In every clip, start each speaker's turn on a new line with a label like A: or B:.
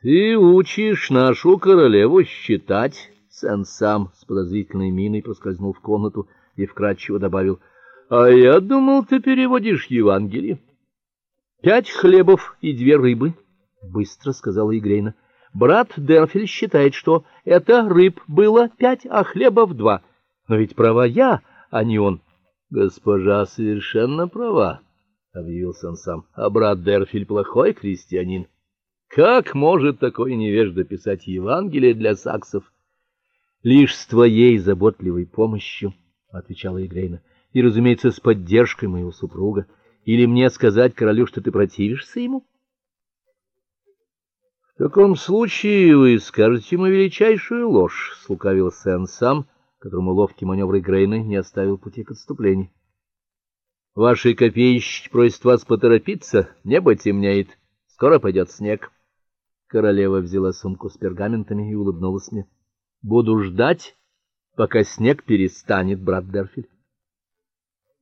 A: Ты учишь нашу королеву считать? Сэн сам с подозрительной миной проскользнул в комнату и вкратчиво добавил: "А я думал, ты переводишь Евангелие. Пять хлебов и две рыбы", быстро сказала Игрейна. Брат Дерфель считает, что это рыб было пять, а хлебов два. Но ведь права я, а не он. Госпожа совершенно права, объявил сын сам. А брат Дерфель плохой крестьянин. Как может такой невежда писать Евангелие для саксов? Лишь с твоей заботливой помощью, отвечала Игрейна. И, разумеется, с поддержкой моего супруга. Или мне сказать королю, что ты противишься ему? В таком случае вы скажете ему величайшую ложь, слукавил Сен сам, которому ловкий маневр Игрейны не оставил пути к отступлению. Ваши копеечки просят вас поторопиться, небо темнеет, скоро пойдет снег. Королева взяла сумку с пергаментами и улыбнулась мне. Буду ждать, пока снег перестанет, брат Дерфель.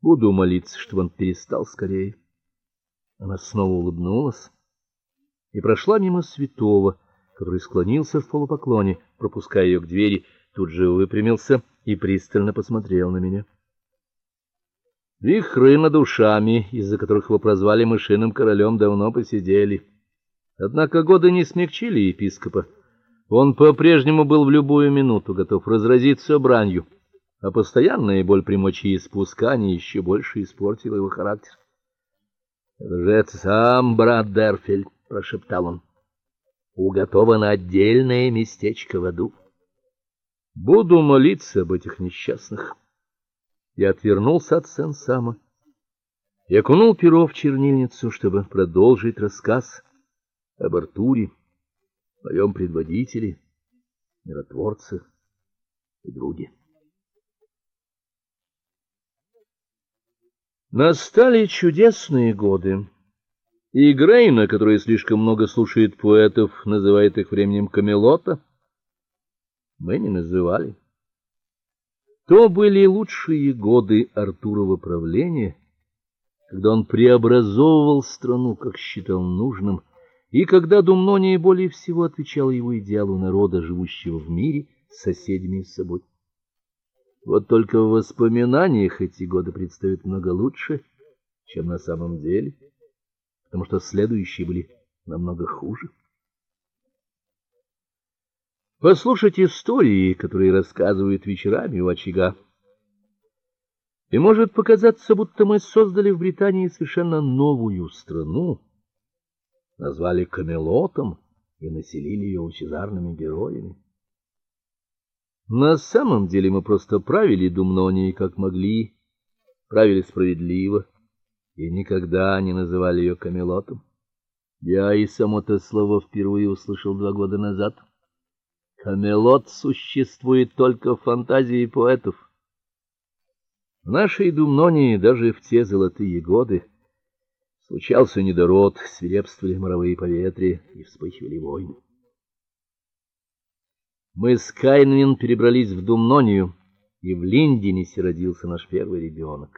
A: Буду молиться, чтобы он перестал скорее. Она снова улыбнулась и прошла мимо святого, который склонился в полупоклоне, пропуская ее к двери, тут же выпрямился и пристально посмотрел на меня. Вихры над душами, из-за которых его прозвали мышиным королем, давно посидели. Однако годы не смягчили епископа. Он по-прежнему был в любую минуту готов разразиться бранью, а постоянная боль при мочеиспускании еще больше испортила его характер. "Это сам брат Дерфель", прошептал он. "Уготовано отдельное местечко в аду. Буду молиться об этих несчастных". Я отвернулся от Сен-Сама и окунул перо в чернильницу, чтобы продолжить рассказ об Артуре, моем предводителе, миротворце и друге. Настали чудесные годы. И Грейна, которая слишком много слушает поэтов, называет их временем Камелота, мы не называли. То были лучшие годы Артурова правления, когда он преобразовывал страну, как считал нужным, и когда Думнония более всего отвечала его идеалу народа, живущего в мире с соседями и с собой. Вот только в воспоминаниях эти годы предстают много лучше, чем на самом деле, потому что следующие были намного хуже. Послушать истории, которые рассказывают вечерами у очага. И может показаться, будто мы создали в Британии совершенно новую страну назвали Камелотом и населили ее лучезарными героями. На самом деле мы просто правили Думнонией как могли, правили справедливо и никогда не называли ее Камелотом. Я и само это слово впервые услышал два года назад. Камелот существует только в фантазии поэтов. В нашей Думнонии даже в те золотые годы Случался недород, свирепствовали моровые поветрия и вспыхивали войны. Мы с Кайнвин перебрались в Думнонию, и в Линденисе родился наш первый ребенок.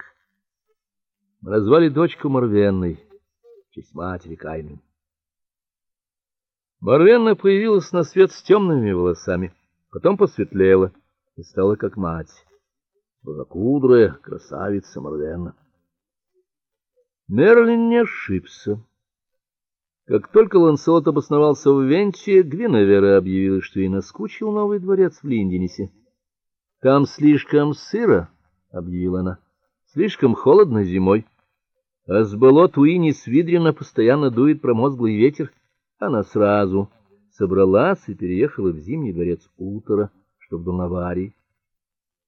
A: Мы назвали дочку Марвенной, в честь матери Кайнвин. Марвенна появилась на свет с темными волосами, потом посветлела и стала как мать. Белокудрая красавица Марвенна. Мерлин не ошибся. Как только Ланселот обосновался в Венте, Гвиневера объявила, что ей наскучил новый дворец в Линденисе. Там слишком сыро, объявила она. Слишком холодно зимой. А с болот Уини Свидрина постоянно дует промозглый ветер. Она сразу собралась и переехала в зимний дворец Утора, что в Дурнаварии.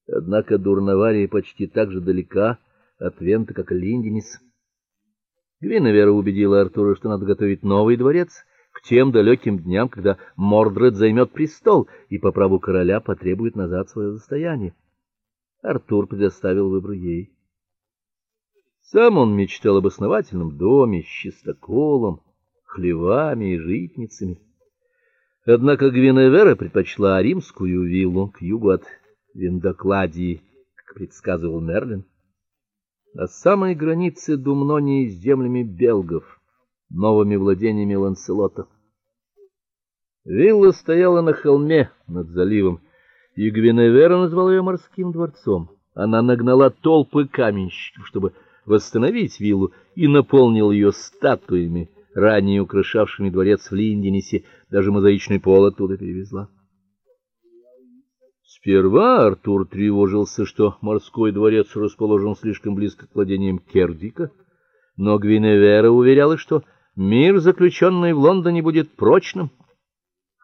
A: Однако Дурнавария почти так же далека от Вента, как Линденис. Гвиневера убедила Артура, что надо готовить новый дворец к тем далеким дням, когда Мордред займет престол и по праву короля потребует назад свое состояние. Артур предоставил выбор ей. Сам он мечтал об основательном доме с чистоколом, хлевами и житницами. Однако Гвиневера предпочла римскую виллу к югу от Виндокладии, как предсказывал Мерлин на самой границе Думнонии с землями белгов, новыми владениями Ланселота. Вилла стояла на холме над заливом, и Гвиневера назвала ее морским дворцом. Она нагнала толпы каменщиков, чтобы восстановить виллу, и наполнил ее статуями, ранее украшавшими дворец в Линденесе, даже мозаичный пол оттуда перевезла. Сперва Артур тревожился, что морской дворец расположен слишком близко к владениям Кердика, но Гвиневера уверяла, что мир, заключенный в Лондоне, будет прочным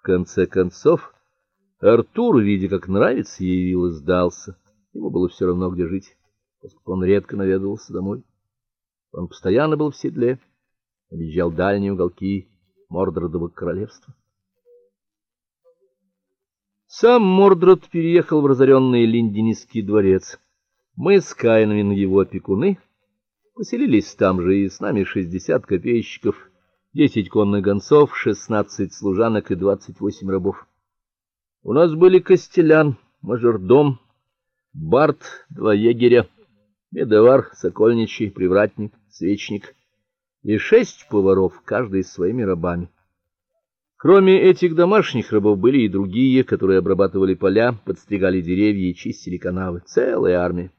A: конце концов, Артур, видя, как нравится ей вилла, сдался. Ему было все равно, где жить, поскольку он редко наведывался домой. Он постоянно был в седле, объезжал дальние уголки Мордродового королевства. Сам Мордрод переехал в разоренный Линденский дворец. Мы с Каиновин его опекуны поселились там же, и с нами шестьдесят копейщиков — десять конных гонцов, шестнадцать служанок и двадцать восемь рабов. У нас были костелян, мажордом, бард, два егеря, медовар, сокольничий, привратник, свечник и шесть поваров, каждый с своими рабами. Кроме этих домашних рабов были и другие, которые обрабатывали поля, подстригали деревья и чистили канавы. Целая армия.